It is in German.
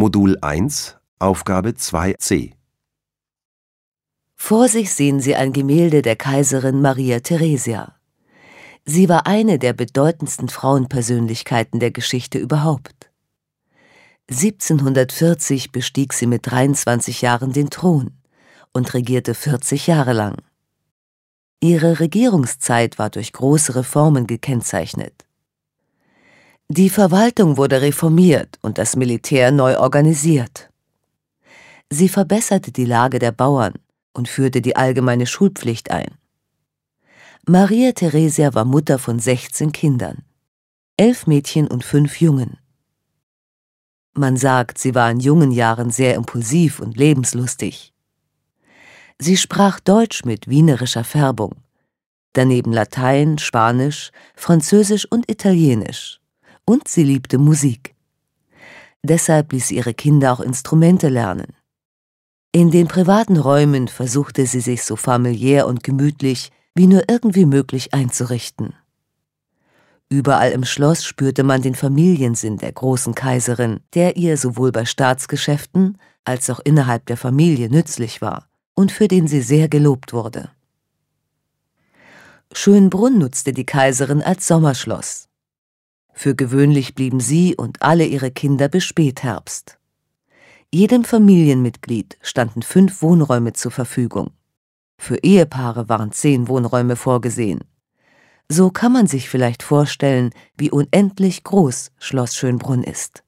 Modul 1, Aufgabe 2c. Vor sich sehen Sie ein Gemälde der Kaiserin Maria Theresia. Sie war eine der bedeutendsten Frauenpersönlichkeiten der Geschichte überhaupt. 1740 bestieg sie mit 23 Jahren den Thron und regierte 40 Jahre lang. Ihre Regierungszeit war durch große Reformen gekennzeichnet. Die Verwaltung wurde reformiert und das Militär neu organisiert. Sie verbesserte die Lage der Bauern und führte die allgemeine Schulpflicht ein. Maria Theresia war Mutter von 16 Kindern, elf Mädchen und fünf Jungen. Man sagt, sie war in jungen Jahren sehr impulsiv und lebenslustig. Sie sprach Deutsch mit wienerischer Färbung, daneben Latein, Spanisch, Französisch und Italienisch. Und sie liebte Musik. Deshalb ließ sie ihre Kinder auch Instrumente lernen. In den privaten Räumen versuchte sie sich so familiär und gemütlich wie nur irgendwie möglich einzurichten. Überall im Schloss spürte man den Familiensinn der großen Kaiserin, der ihr sowohl bei Staatsgeschäften als auch innerhalb der Familie nützlich war und für den sie sehr gelobt wurde. Schönbrunn nutzte die Kaiserin als Sommerschloss. Für gewöhnlich blieben sie und alle ihre Kinder bis Spätherbst. Jedem Familienmitglied standen fünf Wohnräume zur Verfügung. Für Ehepaare waren zehn Wohnräume vorgesehen. So kann man sich vielleicht vorstellen, wie unendlich groß Schloss Schönbrunn ist.